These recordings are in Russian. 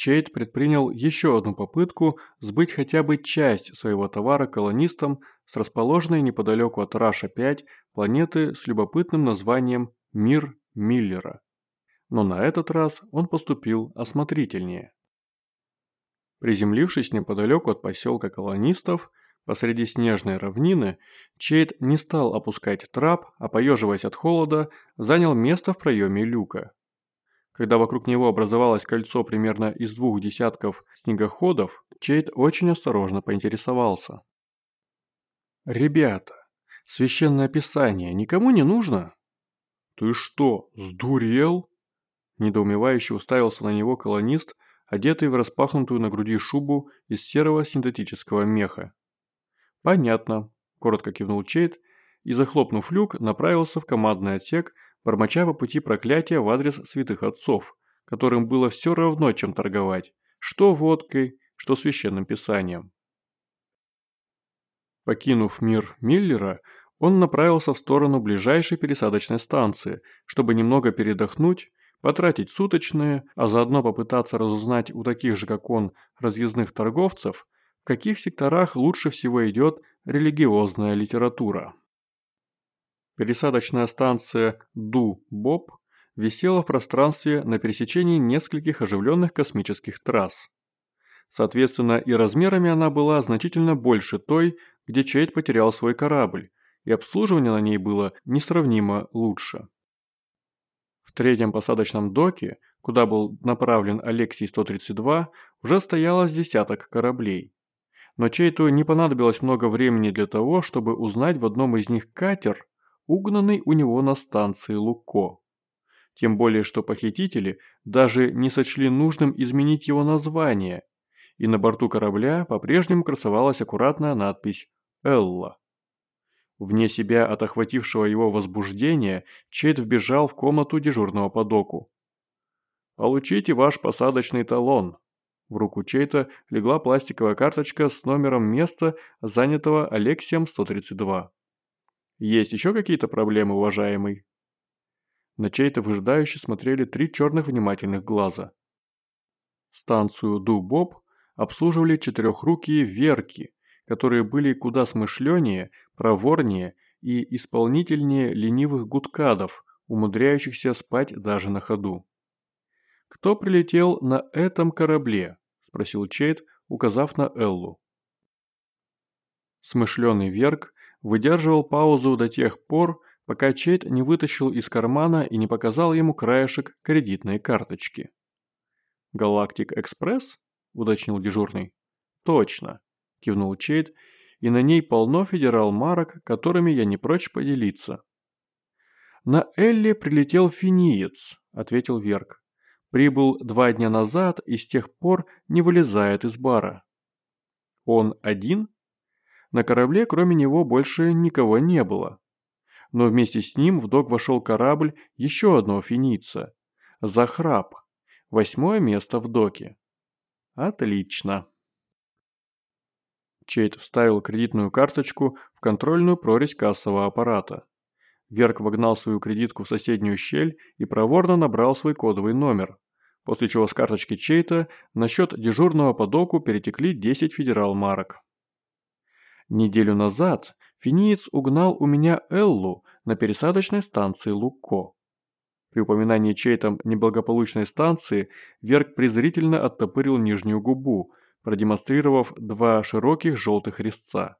Чейд предпринял еще одну попытку сбыть хотя бы часть своего товара колонистам с расположенной неподалеку от Раша-5 планеты с любопытным названием Мир Миллера. Но на этот раз он поступил осмотрительнее. Приземлившись неподалеку от поселка колонистов, посреди снежной равнины, Чейд не стал опускать трап, а поеживаясь от холода, занял место в проеме люка. Когда вокруг него образовалось кольцо примерно из двух десятков снегоходов, Чейд очень осторожно поинтересовался. «Ребята, священное писание никому не нужно?» «Ты что, сдурел?» Недоумевающе уставился на него колонист, одетый в распахнутую на груди шубу из серого синтетического меха. «Понятно», – коротко кивнул Чейд и, захлопнув люк, направился в командный отсек, бормоча по пути проклятия в адрес святых отцов, которым было все равно, чем торговать, что водкой, что священным писанием. Покинув мир Миллера, он направился в сторону ближайшей пересадочной станции, чтобы немного передохнуть, потратить суточные, а заодно попытаться разузнать у таких же, как он, разъездных торговцев, в каких секторах лучше всего идет религиозная литература. Пересадочная станция Ду-Боб висела в пространстве на пересечении нескольких оживленных космических трасс. Соответственно, и размерами она была значительно больше той, где Чейд потерял свой корабль, и обслуживание на ней было несравнимо лучше. В третьем посадочном доке, куда был направлен Алексий-132, уже стояло десяток кораблей. Но Чейту не понадобилось много времени для того, чтобы узнать в одном из них катер, угнанный у него на станции Луко. Тем более, что похитители даже не сочли нужным изменить его название, и на борту корабля по-прежнему красовалась аккуратная надпись «Элла». Вне себя от охватившего его возбуждения, Чейд вбежал в комнату дежурного по доку. «Получите ваш посадочный талон». В руку Чейта легла пластиковая карточка с номером места, занятого Алексием 132. Есть еще какие-то проблемы, уважаемый?» На чей-то выжидающе смотрели три черных внимательных глаза. Станцию Ду-Боб обслуживали четырехрукие верки, которые были куда смышленнее, проворнее и исполнительнее ленивых гудкадов, умудряющихся спать даже на ходу. «Кто прилетел на этом корабле?» – спросил Чейд, указав на Эллу. Смышленый Верк выдерживал паузу до тех пор, пока Чейд не вытащил из кармана и не показал ему краешек кредитной карточки. «Галактик Экспресс?» – уточнил дежурный. «Точно», – кивнул Чейд, – «и на ней полно федерал-марок, которыми я не прочь поделиться». «На Элли прилетел финиец», – ответил Верк. «Прибыл два дня назад и с тех пор не вылезает из бара». «Он один?» На корабле кроме него больше никого не было. Но вместе с ним в док вошел корабль еще одного финица. Захрап. Восьмое место в доке. Отлично. Чейд вставил кредитную карточку в контрольную прорезь кассового аппарата. Верк вогнал свою кредитку в соседнюю щель и проворно набрал свой кодовый номер, после чего с карточки Чейта на счет дежурного по доку перетекли 10 федерал-марок. Неделю назад финиец угнал у меня Эллу на пересадочной станции Луко. При упоминании чьей-то неблагополучной станции Верк презрительно оттопырил нижнюю губу, продемонстрировав два широких желтых резца.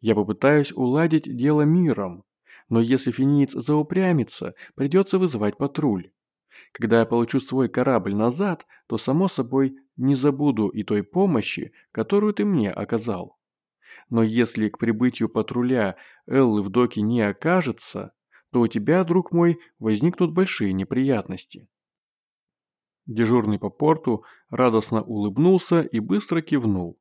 «Я попытаюсь уладить дело миром, но если финиец заупрямится, придется вызывать патруль. Когда я получу свой корабль назад, то, само собой, не забуду и той помощи, которую ты мне оказал». Но если к прибытию патруля Эллы в доке не окажется, то у тебя, друг мой, возникнут большие неприятности. Дежурный по порту радостно улыбнулся и быстро кивнул.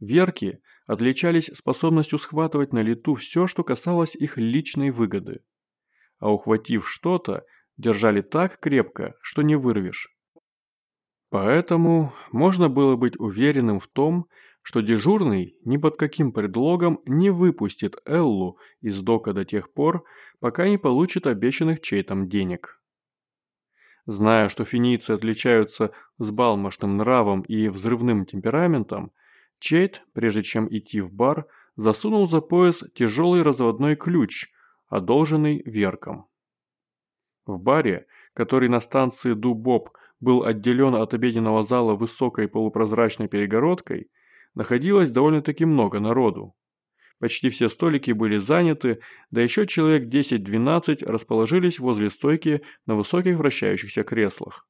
Верки отличались способностью схватывать на лету все, что касалось их личной выгоды. А ухватив что-то, держали так крепко, что не вырвешь. Поэтому можно было быть уверенным в том, что дежурный ни под каким предлогом не выпустит Эллу из дока до тех пор, пока не получит обещанных чейтом денег. Зная, что финицы отличаются сбалмошным нравом и взрывным темпераментом, Чейт, прежде чем идти в бар, засунул за пояс тяжелый разводной ключ, одолженный Верком. В баре, который на станции Дубоб был отделен от обеденного зала высокой полупрозрачной перегородкой, находилось довольно-таки много народу. Почти все столики были заняты, да еще человек 10-12 расположились возле стойки на высоких вращающихся креслах.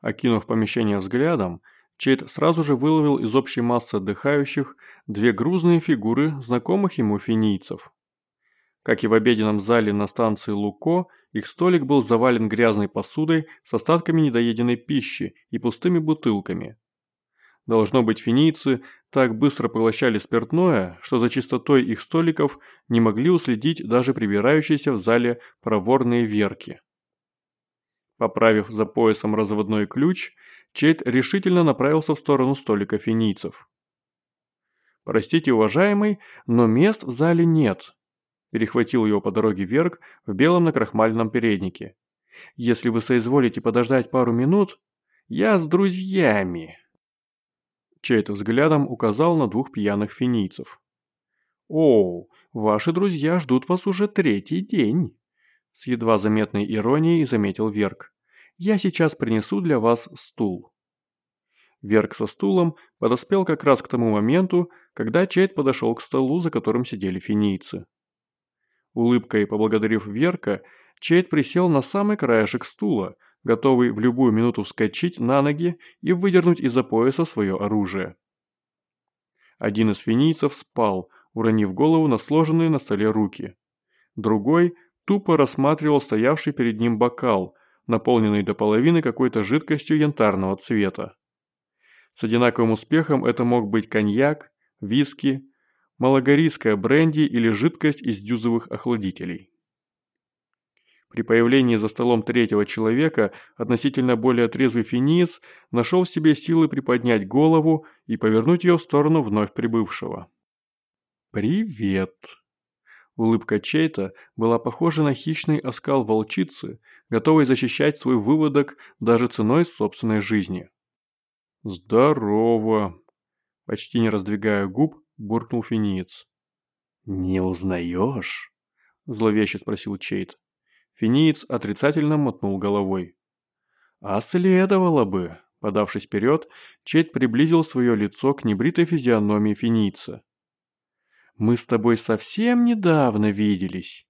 Окинув помещение взглядом, Чейд сразу же выловил из общей массы отдыхающих две грузные фигуры знакомых ему финийцев. Как и в обеденном зале на станции Луко, их столик был завален грязной посудой с остатками недоеденной пищи и пустыми бутылками. Должно быть, финийцы так быстро поглощали спиртное, что за чистотой их столиков не могли уследить даже прибирающиеся в зале проворные верки. Поправив за поясом разводной ключ, Чейд решительно направился в сторону столика финийцев. «Простите, уважаемый, но мест в зале нет», – перехватил его по дороге Верк в белом накрахмальном переднике. «Если вы соизволите подождать пару минут, я с друзьями». Чейд взглядом указал на двух пьяных финийцев. «О, ваши друзья ждут вас уже третий день», – с едва заметной иронией заметил Верк. «Я сейчас принесу для вас стул». Верк со стулом подоспел как раз к тому моменту, когда Чейд подошел к столу, за которым сидели финийцы. Улыбкой поблагодарив Верка, Чейд присел на самый краешек стула – готовый в любую минуту вскочить на ноги и выдернуть из-за пояса свое оружие. Один из финийцев спал, уронив голову на сложенные на столе руки. Другой тупо рассматривал стоявший перед ним бокал, наполненный до половины какой-то жидкостью янтарного цвета. С одинаковым успехом это мог быть коньяк, виски, малогорийская бренди или жидкость из дюзовых охладителей. При появлении за столом третьего человека относительно более трезвый финиз нашел в себе силы приподнять голову и повернуть ее в сторону вновь прибывшего. «Привет!» Улыбка Чейта была похожа на хищный оскал волчицы, готовой защищать свой выводок даже ценой собственной жизни. «Здорово!» Почти не раздвигая губ, буркнул финиец. «Не узнаешь?» – зловеще спросил Чейт. Финиец отрицательно мотнул головой. «А следовало бы!» Подавшись вперед, Чейд приблизил свое лицо к небритой физиономии финица. «Мы с тобой совсем недавно виделись».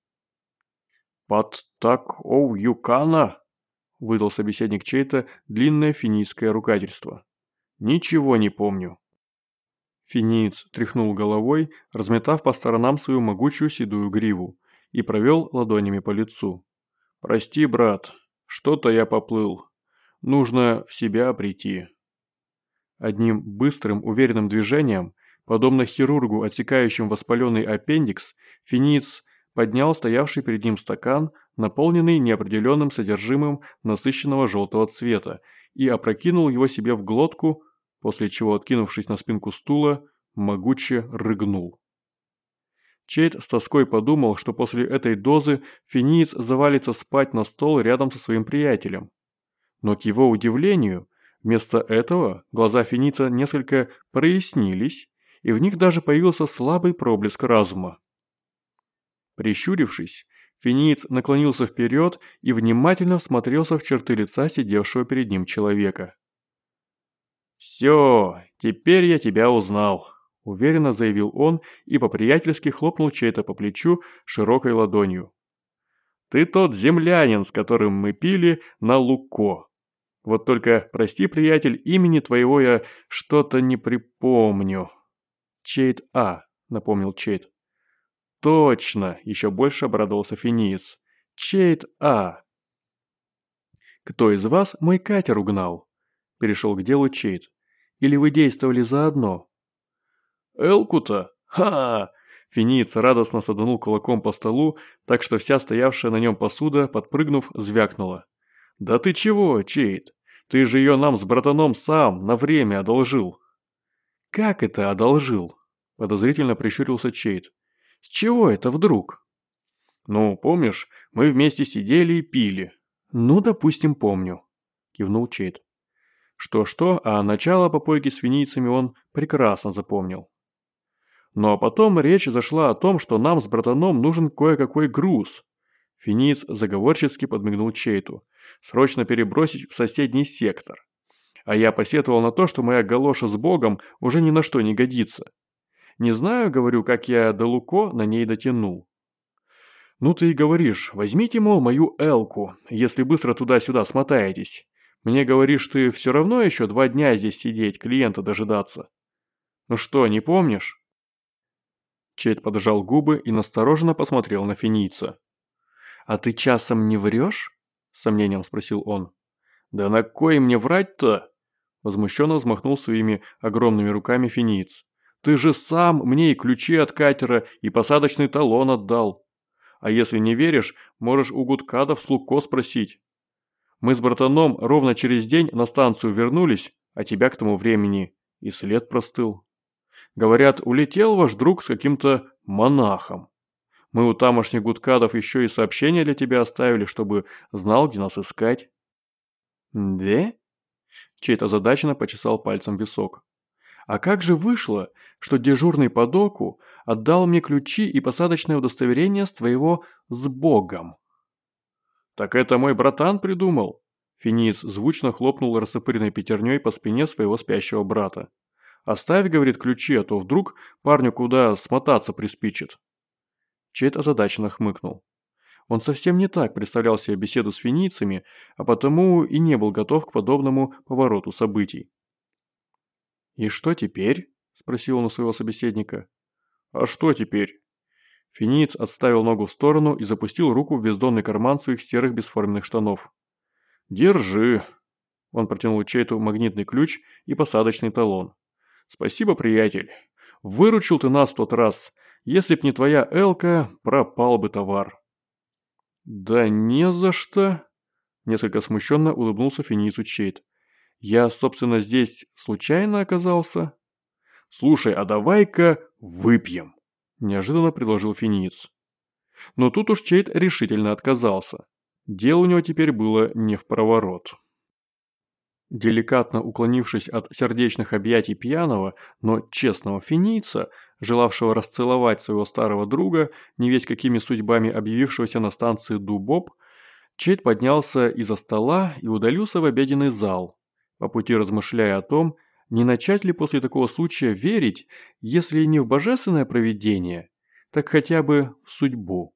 «Под так оу юкана!» – выдал собеседник чей-то длинное финийское ругательство. «Ничего не помню». Финиец тряхнул головой, разметав по сторонам свою могучую седую гриву, и провел ладонями по лицу. «Прости, брат, что-то я поплыл. Нужно в себя прийти». Одним быстрым, уверенным движением, подобно хирургу, отсекающим воспаленный аппендикс, Финиц поднял стоявший перед ним стакан, наполненный неопределенным содержимым насыщенного желтого цвета, и опрокинул его себе в глотку, после чего, откинувшись на спинку стула, могуче рыгнул. Чейд с тоской подумал, что после этой дозы финиец завалится спать на стол рядом со своим приятелем. Но к его удивлению, вместо этого глаза финица несколько прояснились, и в них даже появился слабый проблеск разума. Прищурившись, финиец наклонился вперед и внимательно всмотрелся в черты лица сидевшего перед ним человека. «Все, теперь я тебя узнал», Уверенно заявил он и по-приятельски хлопнул чей-то по плечу широкой ладонью. «Ты тот землянин, с которым мы пили на Луко. Вот только, прости, приятель, имени твоего я что-то не припомню». «Чейт А», — напомнил Чейт. «Точно!» — еще больше обрадовался Финиец. «Чейт А». «Кто из вас мой катер угнал?» — перешел к делу Чейт. «Или вы действовали заодно?» Элкута? Ха! Финиец радостно саданул кулаком по столу, так что вся стоявшая на нем посуда, подпрыгнув, звякнула. «Да ты чего, Чейд? Ты же ее нам с братаном сам на время одолжил». «Как это одолжил?» – подозрительно прищурился Чейд. «С чего это вдруг?» «Ну, помнишь, мы вместе сидели и пили. «Ну, допустим, помню», – кивнул Чейд. Что-что, а начало попойки с финицами он прекрасно запомнил. Ну а потом речь зашла о том, что нам с братаном нужен кое-какой груз. Финиц заговорчески подмигнул Чейту. Срочно перебросить в соседний сектор. А я посетовал на то, что моя галоша с богом уже ни на что не годится. Не знаю, говорю, как я до Луко на ней дотянул. Ну ты и говоришь, возьмите, мол, мою Элку, если быстро туда-сюда смотаетесь. Мне говоришь, ты все равно еще два дня здесь сидеть, клиента дожидаться. Ну что, не помнишь? Чейд поджал губы и настороженно посмотрел на финица. «А ты часом не врешь?» – с сомнением спросил он. «Да на кой мне врать-то?» Возмущенно взмахнул своими огромными руками финиц. «Ты же сам мне и ключи от катера, и посадочный талон отдал. А если не веришь, можешь у Гудкада в Слуко спросить. Мы с братаном ровно через день на станцию вернулись, а тебя к тому времени и след простыл. Говорят, улетел ваш друг с каким-то монахом. Мы у тамошних гудкадов еще и сообщение для тебя оставили, чтобы знал, где нас искать». «Да?» Чей-то задачно почесал пальцем висок. «А как же вышло, что дежурный по доку отдал мне ключи и посадочное удостоверение с твоего «с Богом»?» «Так это мой братан придумал?» Финиц звучно хлопнул растопыренной пятерней по спине своего спящего брата. «Оставь, — говорит, — ключи, а то вдруг парню куда смотаться приспичит». Чейд озадаченно хмыкнул. Он совсем не так представлял себе беседу с финицами, а потому и не был готов к подобному повороту событий. «И что теперь?» – спросил он у своего собеседника. «А что теперь?» Финиц отставил ногу в сторону и запустил руку в бездонный карман своих серых бесформенных штанов. «Держи!» Он протянул Чейту магнитный ключ и посадочный талон. «Спасибо, приятель. Выручил ты нас в тот раз. Если б не твоя Элка, пропал бы товар». «Да не за что!» Несколько смущенно улыбнулся Финицу Чейт. «Я, собственно, здесь случайно оказался?» «Слушай, а давай-ка выпьем!» Неожиданно предложил Финиц. Но тут уж Чейт решительно отказался. Дело у него теперь было не в проворот. Деликатно уклонившись от сердечных объятий пьяного, но честного финийца, желавшего расцеловать своего старого друга, не весь какими судьбами объявившегося на станции Дубоб, Чейд поднялся из-за стола и удалился в обеденный зал, по пути размышляя о том, не начать ли после такого случая верить, если не в божественное провидение, так хотя бы в судьбу.